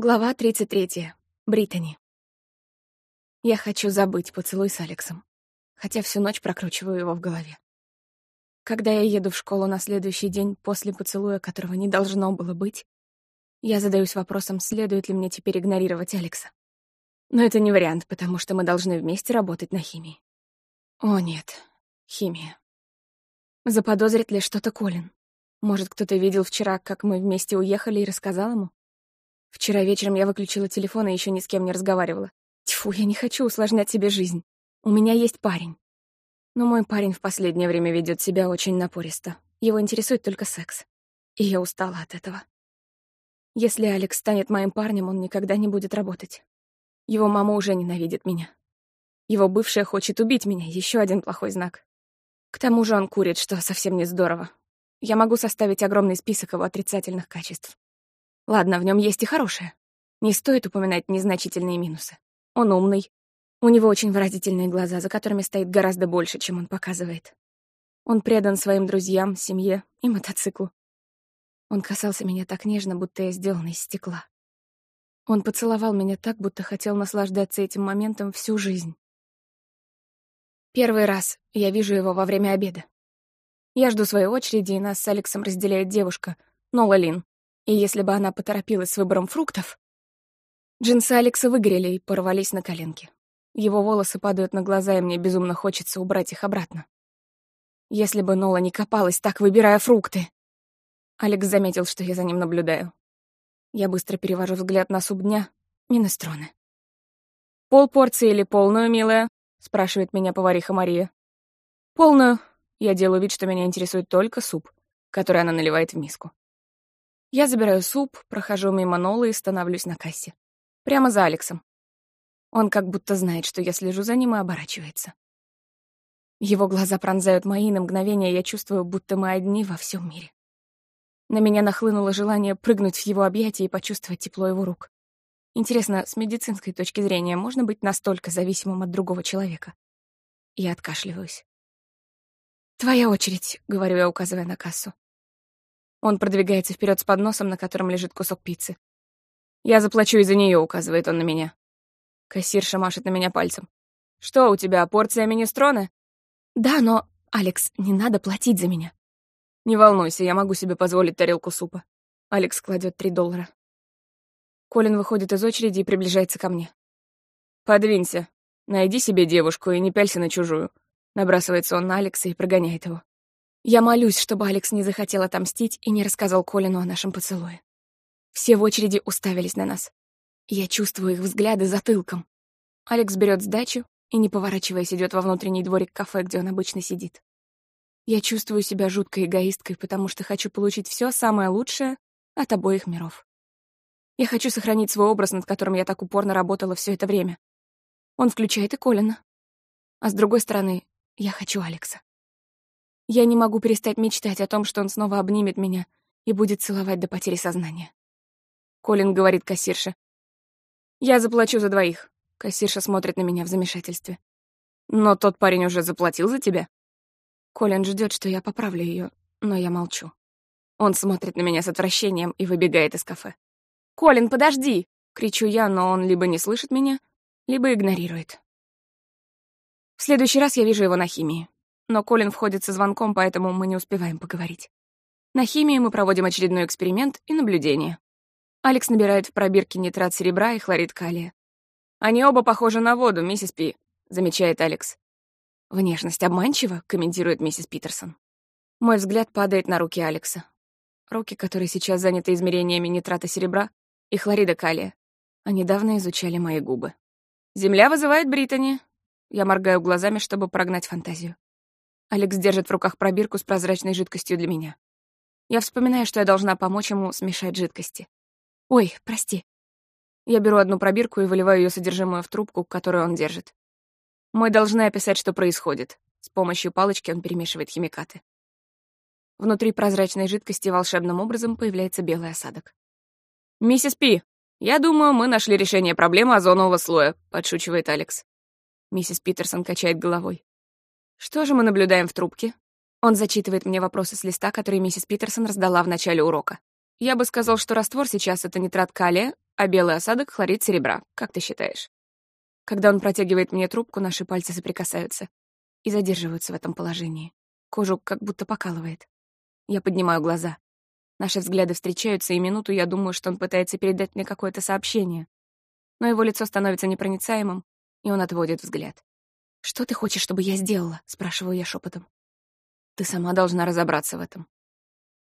Глава 33. Британи. Я хочу забыть поцелуй с Алексом, хотя всю ночь прокручиваю его в голове. Когда я еду в школу на следующий день после поцелуя, которого не должно было быть, я задаюсь вопросом, следует ли мне теперь игнорировать Алекса. Но это не вариант, потому что мы должны вместе работать на химии. О, нет. Химия. Заподозрит ли что-то Колин? Может, кто-то видел вчера, как мы вместе уехали и рассказал ему? Вчера вечером я выключила телефон и еще ни с кем не разговаривала. Тьфу, я не хочу усложнять себе жизнь. У меня есть парень. Но мой парень в последнее время ведет себя очень напористо. Его интересует только секс. И я устала от этого. Если Алекс станет моим парнем, он никогда не будет работать. Его мама уже ненавидит меня. Его бывшая хочет убить меня, еще один плохой знак. К тому же он курит, что совсем не здорово. Я могу составить огромный список его отрицательных качеств. Ладно, в нем есть и хорошее. Не стоит упоминать незначительные минусы. Он умный. У него очень выразительные глаза, за которыми стоит гораздо больше, чем он показывает. Он предан своим друзьям, семье и мотоциклу. Он касался меня так нежно, будто я сделана из стекла. Он поцеловал меня так, будто хотел наслаждаться этим моментом всю жизнь. Первый раз я вижу его во время обеда. Я жду своей очереди, и нас с Алексом разделяет девушка, Нола Лин. И если бы она поторопилась с выбором фруктов... Джинсы Алекса выгорели и порвались на коленки. Его волосы падают на глаза, и мне безумно хочется убрать их обратно. Если бы Нола не копалась так, выбирая фрукты. Алекс заметил, что я за ним наблюдаю. Я быстро перевожу взгляд на суп дня. Минестроны. «Пол порции или полную, милая?» — спрашивает меня повариха Мария. «Полную». Я делаю вид, что меня интересует только суп, который она наливает в миску. Я забираю суп, прохожу мимо Нолы и становлюсь на кассе. Прямо за Алексом. Он как будто знает, что я слежу за ним и оборачивается. Его глаза пронзают мои, на мгновение я чувствую, будто мы одни во всем мире. На меня нахлынуло желание прыгнуть в его объятия и почувствовать тепло его рук. Интересно, с медицинской точки зрения можно быть настолько зависимым от другого человека? Я откашливаюсь. «Твоя очередь», — говорю я, указывая на кассу. Он продвигается вперед с подносом, на котором лежит кусок пиццы. «Я заплачу из-за нее», — указывает он на меня. Кассирша машет на меня пальцем. «Что у тебя, порция министроны?» «Да, но, Алекс, не надо платить за меня». «Не волнуйся, я могу себе позволить тарелку супа». Алекс кладет три доллара. Колин выходит из очереди и приближается ко мне. «Подвинься. Найди себе девушку и не пялься на чужую». Набрасывается он на Алекса и прогоняет его. Я молюсь, чтобы Алекс не захотел отомстить и не рассказал Колину о нашем поцелуе. Все в очереди уставились на нас. Я чувствую их взгляды затылком. Алекс берет сдачу и, не поворачиваясь, идет во внутренний дворик кафе, где он обычно сидит. Я чувствую себя жуткой эгоисткой, потому что хочу получить все самое лучшее от обоих миров. Я хочу сохранить свой образ, над которым я так упорно работала все это время. Он включает и Колина. А с другой стороны, я хочу Алекса. Я не могу перестать мечтать о том, что он снова обнимет меня и будет целовать до потери сознания. Колин говорит кассирше. «Я заплачу за двоих». Кассирша смотрит на меня в замешательстве. «Но тот парень уже заплатил за тебя?» Колин ждет, что я поправлю ее, но я молчу. Он смотрит на меня с отвращением и выбегает из кафе. «Колин, подожди!» — кричу я, но он либо не слышит меня, либо игнорирует. В следующий раз я вижу его на химии но Колин входит со звонком, поэтому мы не успеваем поговорить. На химии мы проводим очередной эксперимент и наблюдение. Алекс набирает в пробирке нитрат серебра и хлорид калия. «Они оба похожи на воду, миссис Пи», — замечает Алекс. «Внешность обманчива», — комментирует миссис Питерсон. Мой взгляд падает на руки Алекса. Руки, которые сейчас заняты измерениями нитрата серебра и хлорида калия. Они давно изучали мои губы. «Земля вызывает Британи». Я моргаю глазами, чтобы прогнать фантазию. Алекс держит в руках пробирку с прозрачной жидкостью для меня. Я вспоминаю, что я должна помочь ему смешать жидкости. «Ой, прости». Я беру одну пробирку и выливаю ее содержимое в трубку, которую он держит. Мы должны описать, что происходит. С помощью палочки он перемешивает химикаты. Внутри прозрачной жидкости волшебным образом появляется белый осадок. «Миссис Пи, я думаю, мы нашли решение проблемы озонового слоя», — подшучивает Алекс. Миссис Питерсон качает головой. Что же мы наблюдаем в трубке? Он зачитывает мне вопросы с листа, который миссис Питерсон раздала в начале урока. Я бы сказал, что раствор сейчас — это нитрат калия, а белый осадок — хлорид серебра. Как ты считаешь? Когда он протягивает мне трубку, наши пальцы соприкасаются и задерживаются в этом положении. Кожу как будто покалывает. Я поднимаю глаза. Наши взгляды встречаются, и минуту я думаю, что он пытается передать мне какое-то сообщение. Но его лицо становится непроницаемым, и он отводит взгляд. «Что ты хочешь, чтобы я сделала?» — спрашиваю я шепотом. «Ты сама должна разобраться в этом».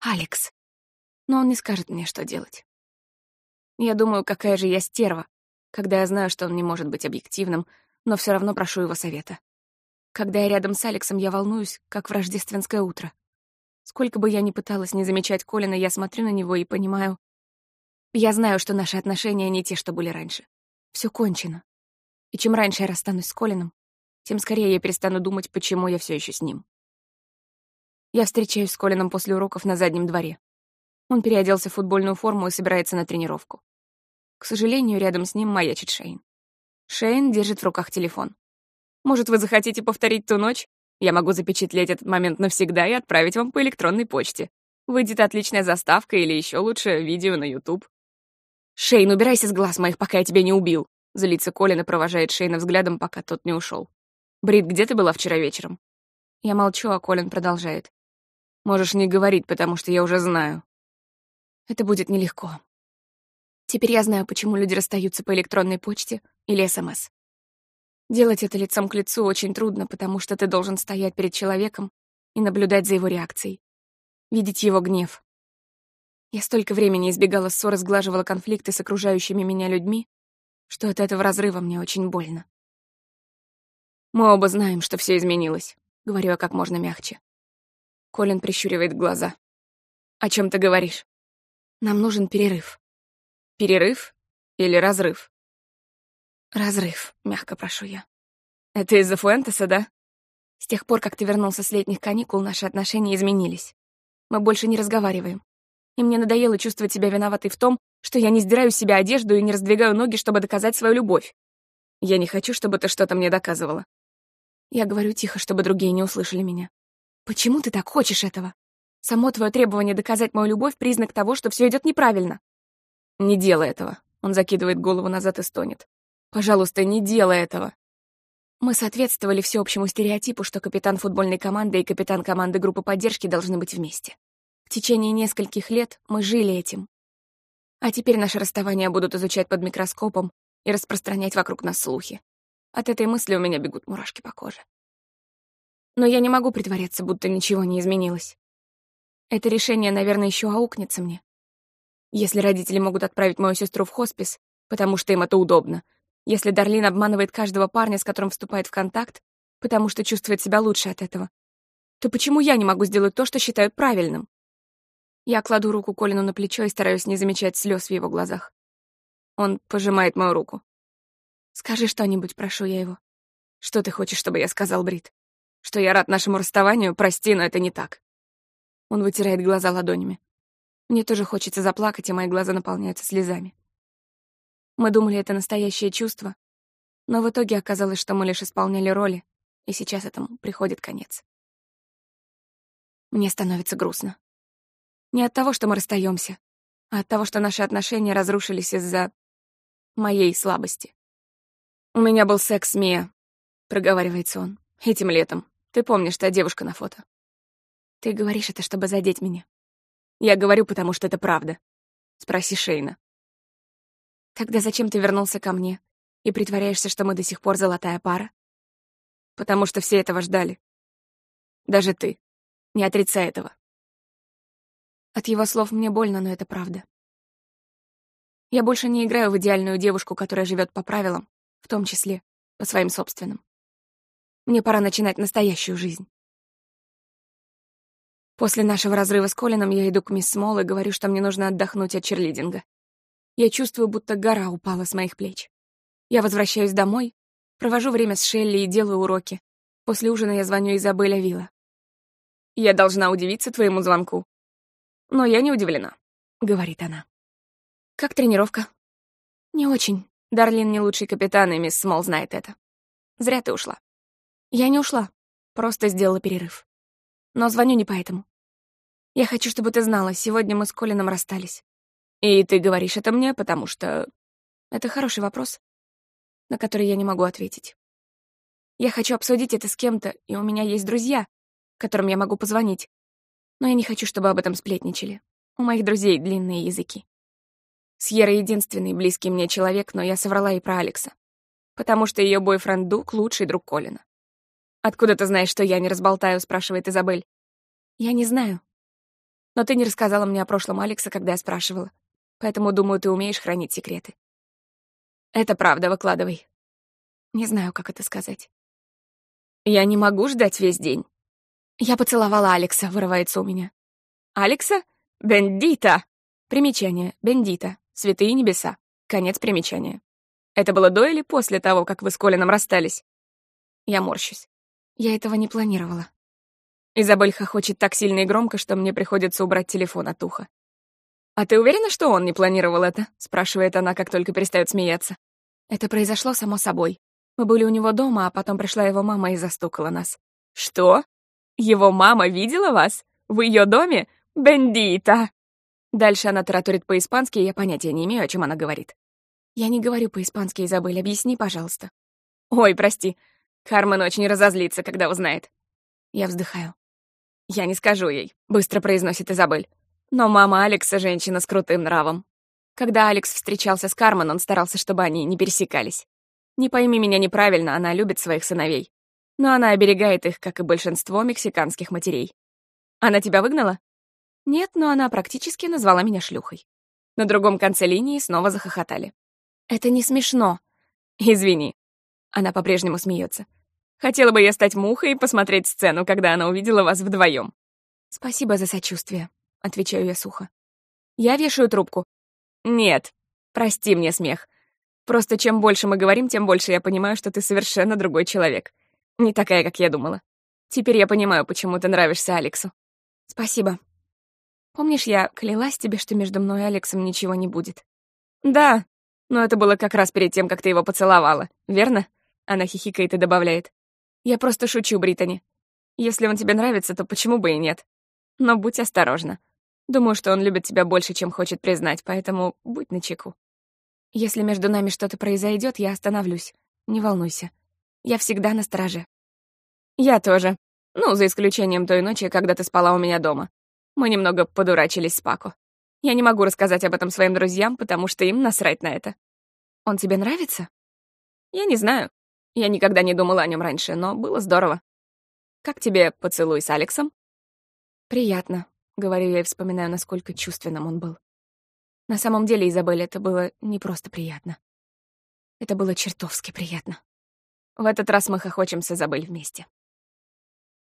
«Алекс!» Но он не скажет мне, что делать. Я думаю, какая же я стерва, когда я знаю, что он не может быть объективным, но все равно прошу его совета. Когда я рядом с Алексом, я волнуюсь, как в рождественское утро. Сколько бы я ни пыталась не замечать Колина, я смотрю на него и понимаю... Я знаю, что наши отношения не те, что были раньше. Все кончено. И чем раньше я расстанусь с Колином, тем скорее я перестану думать, почему я все еще с ним. Я встречаюсь с Колином после уроков на заднем дворе. Он переоделся в футбольную форму и собирается на тренировку. К сожалению, рядом с ним маячит Шейн. Шейн держит в руках телефон. «Может, вы захотите повторить ту ночь? Я могу запечатлеть этот момент навсегда и отправить вам по электронной почте. Выйдет отличная заставка или еще лучше видео на YouTube». «Шейн, убирайся с глаз моих, пока я тебя не убил!» Злится Колин и провожает Шейна взглядом, пока тот не ушел. «Брит, где ты была вчера вечером?» Я молчу, а Колин продолжает. «Можешь не говорить, потому что я уже знаю». Это будет нелегко. Теперь я знаю, почему люди расстаются по электронной почте или СМС. Делать это лицом к лицу очень трудно, потому что ты должен стоять перед человеком и наблюдать за его реакцией. Видеть его гнев. Я столько времени избегала ссор и сглаживала конфликты с окружающими меня людьми, что от этого разрыва мне очень больно. Мы оба знаем, что все изменилось, говорю я как можно мягче. Колин прищуривает глаза. О чем ты говоришь? Нам нужен перерыв. Перерыв или разрыв? Разрыв, мягко прошу я. Это из-за Фуэнтеса, да? С тех пор, как ты вернулся с летних каникул, наши отношения изменились. Мы больше не разговариваем. И мне надоело чувствовать себя виноватой в том, что я не сдираю с себя одежду и не раздвигаю ноги, чтобы доказать свою любовь. Я не хочу, чтобы ты что-то мне доказывала. Я говорю тихо, чтобы другие не услышали меня. Почему ты так хочешь этого? Само твое требование доказать мою любовь — признак того, что все идет неправильно. Не делай этого. Он закидывает голову назад и стонет. Пожалуйста, не делай этого. Мы соответствовали всеобщему стереотипу, что капитан футбольной команды и капитан команды группы поддержки должны быть вместе. В течение нескольких лет мы жили этим. А теперь наше расставание будут изучать под микроскопом и распространять вокруг нас слухи. От этой мысли у меня бегут мурашки по коже. Но я не могу притворяться, будто ничего не изменилось. Это решение, наверное, еще аукнется мне. Если родители могут отправить мою сестру в хоспис, потому что им это удобно, если Дарлин обманывает каждого парня, с которым вступает в контакт, потому что чувствует себя лучше от этого, то почему я не могу сделать то, что считаю правильным? Я кладу руку Колину на плечо и стараюсь не замечать слез в его глазах. Он пожимает мою руку. «Скажи что-нибудь, прошу я его. Что ты хочешь, чтобы я сказал, Брит? Что я рад нашему расставанию? Прости, но это не так». Он вытирает глаза ладонями. Мне тоже хочется заплакать, и мои глаза наполняются слезами. Мы думали, это настоящее чувство, но в итоге оказалось, что мы лишь исполняли роли, и сейчас этому приходит конец. Мне становится грустно. Не от того, что мы расстаемся, а от того, что наши отношения разрушились из-за моей слабости. «У меня был секс с Мия», — проговаривается он, — «этим летом. Ты помнишь, та девушка на фото?» «Ты говоришь это, чтобы задеть меня. Я говорю, потому что это правда. Спроси Шейна. Тогда зачем ты вернулся ко мне и притворяешься, что мы до сих пор золотая пара? Потому что все этого ждали. Даже ты. Не отрицай этого. От его слов мне больно, но это правда. Я больше не играю в идеальную девушку, которая живет по правилам, в том числе по своим собственным. Мне пора начинать настоящую жизнь. После нашего разрыва с Колином я иду к мисс Смол и говорю, что мне нужно отдохнуть от черлидинга. Я чувствую, будто гора упала с моих плеч. Я возвращаюсь домой, провожу время с Шелли и делаю уроки. После ужина я звоню Изабелле Вилла. «Я должна удивиться твоему звонку». «Но я не удивлена», — говорит она. «Как тренировка?» «Не очень. Дарлин не лучший капитан, и мисс Смол знает это. Зря ты ушла». «Я не ушла. Просто сделала перерыв. Но звоню не поэтому. Я хочу, чтобы ты знала, сегодня мы с Колином расстались. И ты говоришь это мне, потому что Это хороший вопрос, на который я не могу ответить. Я хочу обсудить это с кем-то, и у меня есть друзья, которым я могу позвонить. Но я не хочу, чтобы об этом сплетничали. У моих друзей длинные языки. Сьерра — единственный близкий мне человек, но я соврала и про Алекса. Потому что ее бойфренд Дук — лучший друг Колина. «Откуда ты знаешь, что я не разболтаю?» — спрашивает Изабель. «Я не знаю. Но ты не рассказала мне о прошлом Алекса, когда я спрашивала. Поэтому, думаю, ты умеешь хранить секреты». «Это правда, выкладывай». Не знаю, как это сказать. Я не могу ждать весь день. Я поцеловала Алекса, вырывается у меня. Алекса? Бендита! Примечание. Бендита. Святые небеса. Конец примечания. Это было до или после того, как вы с Колином расстались? Я морщусь. Я этого не планировала. Изабель хохочет так сильно и громко, что мне приходится убрать телефон от уха. «А ты уверена, что он не планировал это?» — спрашивает она, как только перестает смеяться. Это произошло само собой. Мы были у него дома, а потом пришла его мама и застукала нас. «Что? Его мама видела вас? В ее доме? Бендита!» Дальше она тараторит по-испански, и я понятия не имею, о чем она говорит. «Я не говорю по-испански, Изабель, объясни, пожалуйста». «Ой, прости. Кармен очень разозлится, когда узнает». Я вздыхаю. «Я не скажу ей», — быстро произносит Изабель. Но мама Алекса — женщина с крутым нравом. Когда Алекс встречался с Кармен, он старался, чтобы они не пересекались. Не пойми меня неправильно, она любит своих сыновей. Но она оберегает их, как и большинство мексиканских матерей. Она тебя выгнала? Нет, но она практически назвала меня шлюхой. На другом конце линии снова захохотали. Это не смешно. Извини. Она по-прежнему смеется. Хотела бы я стать мухой и посмотреть сцену, когда она увидела вас вдвоем. Спасибо за сочувствие, отвечаю я сухо. Я вешаю трубку. Нет, прости мне смех. Просто чем больше мы говорим, тем больше я понимаю, что ты совершенно другой человек. Не такая, как я думала. Теперь я понимаю, почему ты нравишься Алексу. Спасибо. Помнишь, я клялась тебе, что между мной и Алексом ничего не будет? Да, но это было как раз перед тем, как ты его поцеловала, верно? Она хихикает и добавляет. Я просто шучу, Британи. Если он тебе нравится, то почему бы и нет? Но будь осторожна. Думаю, что он любит тебя больше, чем хочет признать, поэтому будь начеку. Если между нами что-то произойдет, я остановлюсь. Не волнуйся. Я всегда на страже. Я тоже. Ну, за исключением той ночи, когда ты спала у меня дома. Мы немного подурачились с Пако. Я не могу рассказать об этом своим друзьям, потому что им насрать на это. Он тебе нравится? Я не знаю. Я никогда не думала о нем раньше, но было здорово. Как тебе поцелуй с Алексом? Приятно, говорю я и вспоминаю, насколько чувственным он был. На самом деле, Изабель, это было не просто приятно. Это было чертовски приятно. В этот раз мы хохочем с Изабель вместе.